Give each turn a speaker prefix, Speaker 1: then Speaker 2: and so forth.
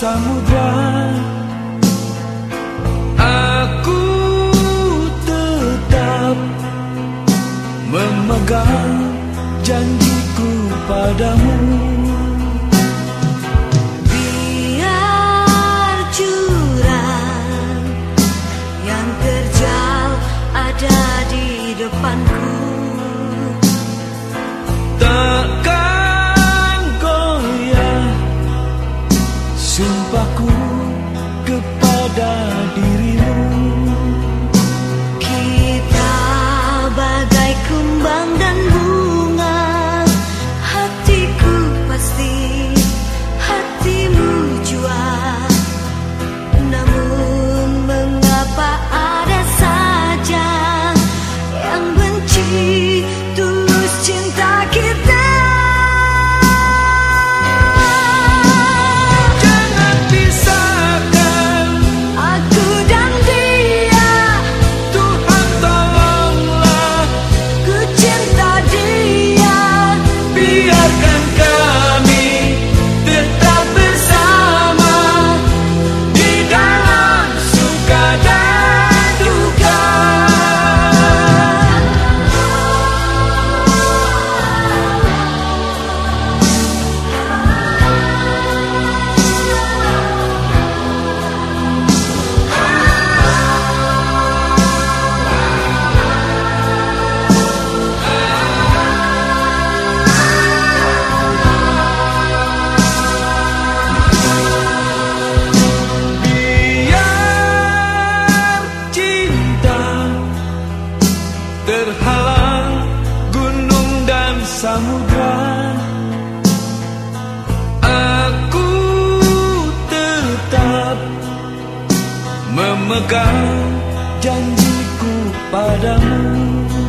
Speaker 1: samudra Aku tetap memegang janjiku padamu samudra Aku tetap memegang janjiku padamu